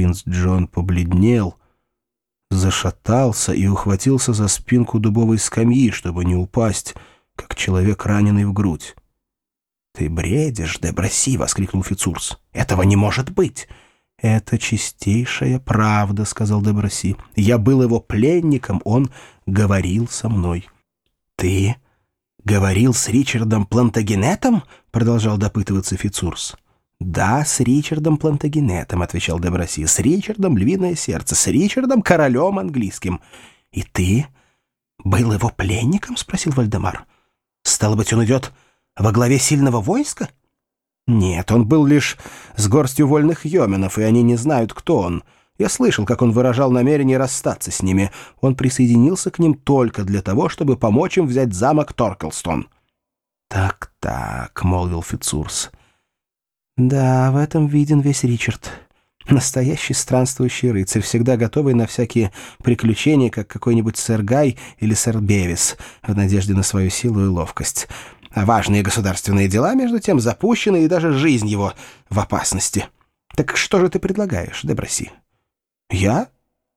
Принц Джон побледнел, зашатался и ухватился за спинку дубовой скамьи, чтобы не упасть, как человек, раненый в грудь. «Ты бредишь, Деброси!» — воскликнул Фицурс. «Этого не может быть!» «Это чистейшая правда», — сказал Деброси. «Я был его пленником, он говорил со мной». «Ты говорил с Ричардом Плантагенетом?» — продолжал допытываться Фицурс. «Да, с Ричардом Плантагенетом», — отвечал Деброси. «С Ричардом Львиное Сердце, с Ричардом Королем Английским». «И ты был его пленником?» — спросил Вальдемар. «Стало быть, он идет во главе сильного войска?» «Нет, он был лишь с горстью вольных йоменов, и они не знают, кто он. Я слышал, как он выражал намерение расстаться с ними. Он присоединился к ним только для того, чтобы помочь им взять замок Торкелстон». «Так-так», — молвил Фицурс. «Да, в этом виден весь Ричард. Настоящий странствующий рыцарь, всегда готовый на всякие приключения, как какой-нибудь сэр Гай или сэр Бевис, в надежде на свою силу и ловкость». А важные государственные дела, между тем, запущены, и даже жизнь его в опасности. Так что же ты предлагаешь, Деброси? Я?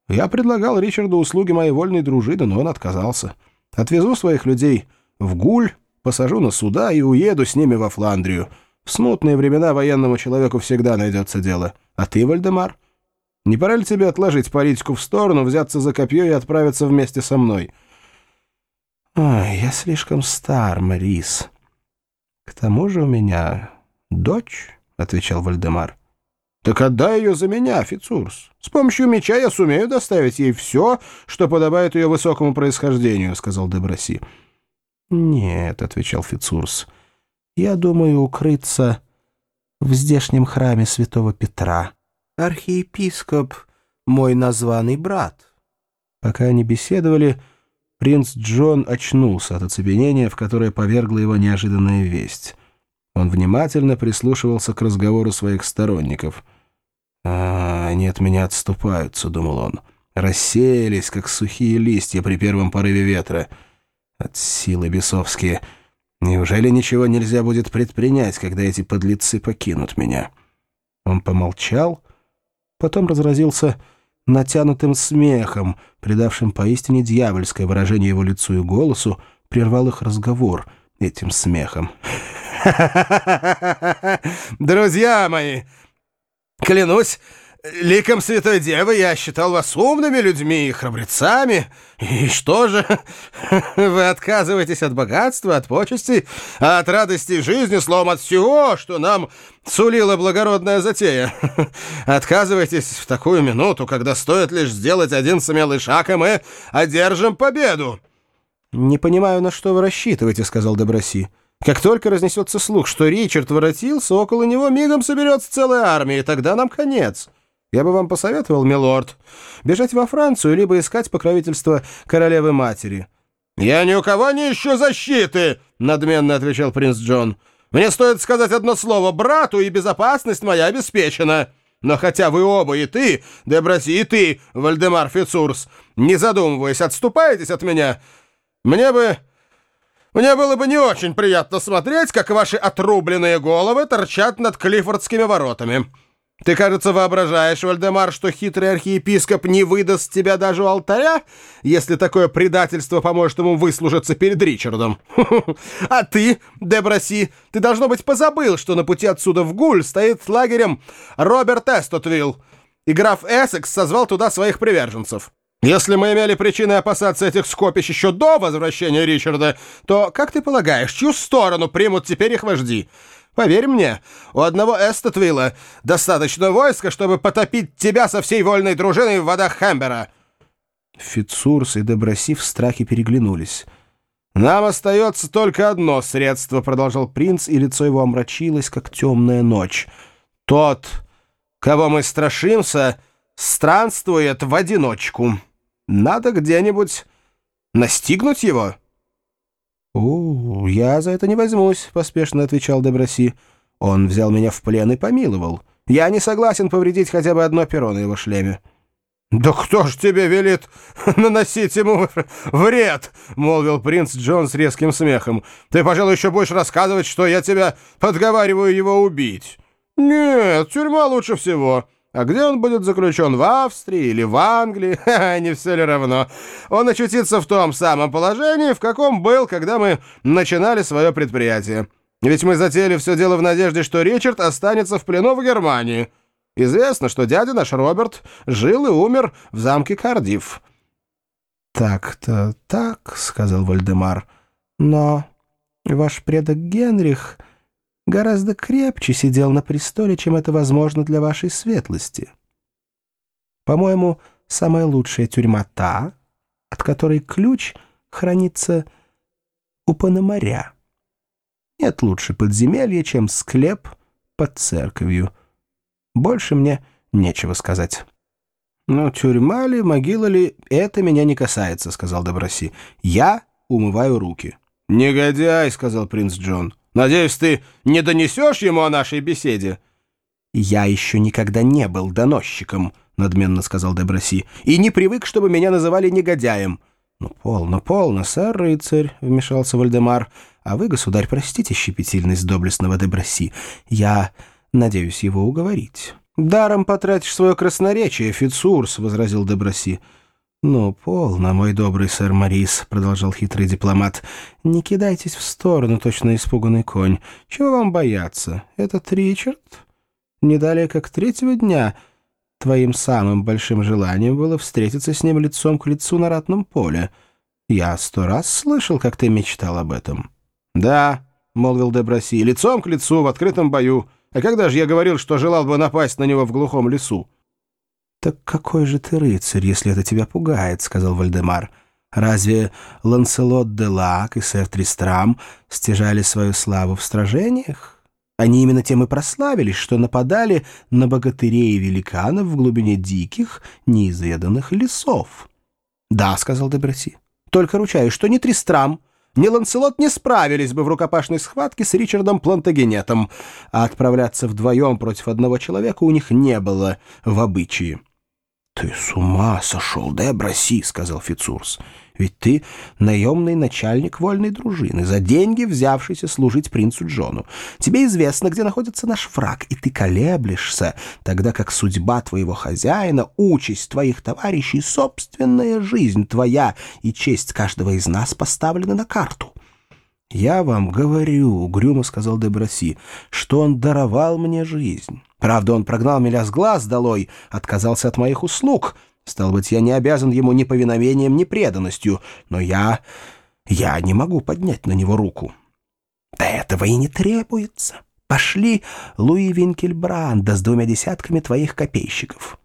Я предлагал Ричарду услуги моей вольной дружины, но он отказался. Отвезу своих людей в Гулль, посажу на суда и уеду с ними во Фландрию. В смутные времена военному человеку всегда найдется дело. А ты, Вальдемар? Не пора ли тебе отложить политику в сторону, взяться за копье и отправиться вместе со мной?» «Ой, я слишком стар, Морис. К тому же у меня дочь», — отвечал Вальдемар. «Так отдай ее за меня, Фицурс. С помощью меча я сумею доставить ей все, что подобает ее высокому происхождению», — сказал Деброси. «Нет», — отвечал Фицурс, — «я думаю укрыться в здешнем храме святого Петра. Архиепископ — мой названный брат». Пока они беседовали, — Принц Джон очнулся от оцепенения, в которое повергла его неожиданная весть. Он внимательно прислушивался к разговору своих сторонников. «А, они от меня отступаются», — думал он. «Рассеялись, как сухие листья при первом порыве ветра. От силы бесовские. Неужели ничего нельзя будет предпринять, когда эти подлецы покинут меня?» Он помолчал, потом разразился натянутым смехом, придавшим поистине дьявольское выражение его лицу и голосу, прервал их разговор этим смехом. «Друзья мои, клянусь, Ликом Святой Девы я считал вас умными людьми и храбрецами. И что же? Вы отказываетесь от богатства, от почестей, от радости жизни, словом, от всего, что нам сулила благородная затея. Отказываетесь в такую минуту, когда стоит лишь сделать один смелый шаг, и мы одержим победу. «Не понимаю, на что вы рассчитываете», — сказал Деброси. «Как только разнесется слух, что Ричард воротился, около него мигом соберется целая армия, и тогда нам конец». Я бы вам посоветовал, милорд, бежать во Францию, либо искать покровительство королевы-матери». «Я ни у кого не ищу защиты!» — надменно отвечал принц Джон. «Мне стоит сказать одно слово брату, и безопасность моя обеспечена. Но хотя вы оба, и ты, Деброси, и ты, Вальдемар Фицурс, не задумываясь, отступаетесь от меня, мне бы... Мне было бы не очень приятно смотреть, как ваши отрубленные головы торчат над Клиффордскими воротами». Ты, кажется, воображаешь, Вальдемар, что хитрый архиепископ не выдаст тебя даже у алтаря, если такое предательство поможет ему выслужиться перед Ричардом. А ты, Деброси, ты, должно быть, позабыл, что на пути отсюда в Гуль стоит лагерем Роберт Эстотвилл, и граф Эссекс созвал туда своих приверженцев. Если мы имели причины опасаться этих скопищ еще до возвращения Ричарда, то, как ты полагаешь, чью сторону примут теперь их вожди? Поверь мне, у одного Эстетвилла достаточно войска, чтобы потопить тебя со всей вольной дружиной в водах Хэмбера». Фицурс и Деброси в страхе переглянулись. «Нам остается только одно средство», — продолжал принц, и лицо его омрачилось, как темная ночь. «Тот, кого мы страшимся, странствует в одиночку. Надо где-нибудь настигнуть его». «О, я за это не возьмусь», — поспешно отвечал Деброси. «Он взял меня в плен и помиловал. Я не согласен повредить хотя бы одно перо на его шлеме». «Да кто ж тебе велит наносить ему вред?» — молвил принц Джон с резким смехом. «Ты, пожалуй, еще будешь рассказывать, что я тебя подговариваю его убить». «Нет, тюрьма лучше всего. А где он будет заключен, в Австрии или в Англии? Ха не все ли равно? Он очутится в том самом положении, в каком был, когда мы начинали свое предприятие. Ведь мы затеяли все дело в надежде, что Ричард останется в плену в Германии. Известно, что дядя наш Роберт жил и умер в замке Кардив. «Так-то так», — сказал Вальдемар, — «но ваш предок Генрих...» гораздо крепче сидел на престоле, чем это возможно для вашей светлости. По-моему, самая лучшая тюрьма та, от которой ключ хранится у Пономаря. Нет лучше подземелья, чем склеп под церковью. Больше мне нечего сказать. «Ну, тюрьма ли, могила ли, это меня не касается», — сказал Доброси. «Я умываю руки». «Негодяй», — сказал принц Джон. Надеюсь, ты не донесешь ему о нашей беседе?» «Я еще никогда не был доносчиком», — надменно сказал Деброси, «и не привык, чтобы меня называли негодяем». «Ну, полно, полно, сэр рыцарь», — вмешался Вальдемар. «А вы, государь, простите щепетильность доблестного Деброси. Я надеюсь его уговорить». «Даром потратишь свое красноречие, Фицурс», — возразил Деброси. «Ну, полно, мой добрый сэр Морис», — продолжал хитрый дипломат. «Не кидайтесь в сторону, точно испуганный конь. Чего вам бояться? Этот Ричард? Не далее, как третьего дня твоим самым большим желанием было встретиться с ним лицом к лицу на ратном поле. Я сто раз слышал, как ты мечтал об этом». «Да», — молвил Деброси, — «лицом к лицу в открытом бою. А когда же я говорил, что желал бы напасть на него в глухом лесу?» «Так какой же ты рыцарь, если это тебя пугает?» — сказал Вальдемар. «Разве Ланселот де Лак и сэр Тристрам стяжали свою славу в сражениях? Они именно тем и прославились, что нападали на богатырей и великанов в глубине диких, неизведанных лесов». «Да», — сказал де Браси, — «только ручаюсь, что ни Тристрам, ни Ланселот не справились бы в рукопашной схватке с Ричардом Плантагенетом, а отправляться вдвоем против одного человека у них не было в обычае». «Ты с ума сошел, да, Броси?» — сказал Фицурс. «Ведь ты наемный начальник вольной дружины, за деньги взявшийся служить принцу Джону. Тебе известно, где находится наш враг, и ты колеблешься, тогда как судьба твоего хозяина, участь твоих товарищей, собственная жизнь твоя и честь каждого из нас поставлены на карту». «Я вам говорю», — угрюмо сказал Деброси, — «что он даровал мне жизнь». Правда, он прогнал меня с глаз долой, отказался от моих услуг. Стал быть, я не обязан ему ни повиновением, ни преданностью, но я... я не могу поднять на него руку. Да этого и не требуется. Пошли Луи Винкельбранда с двумя десятками твоих копейщиков.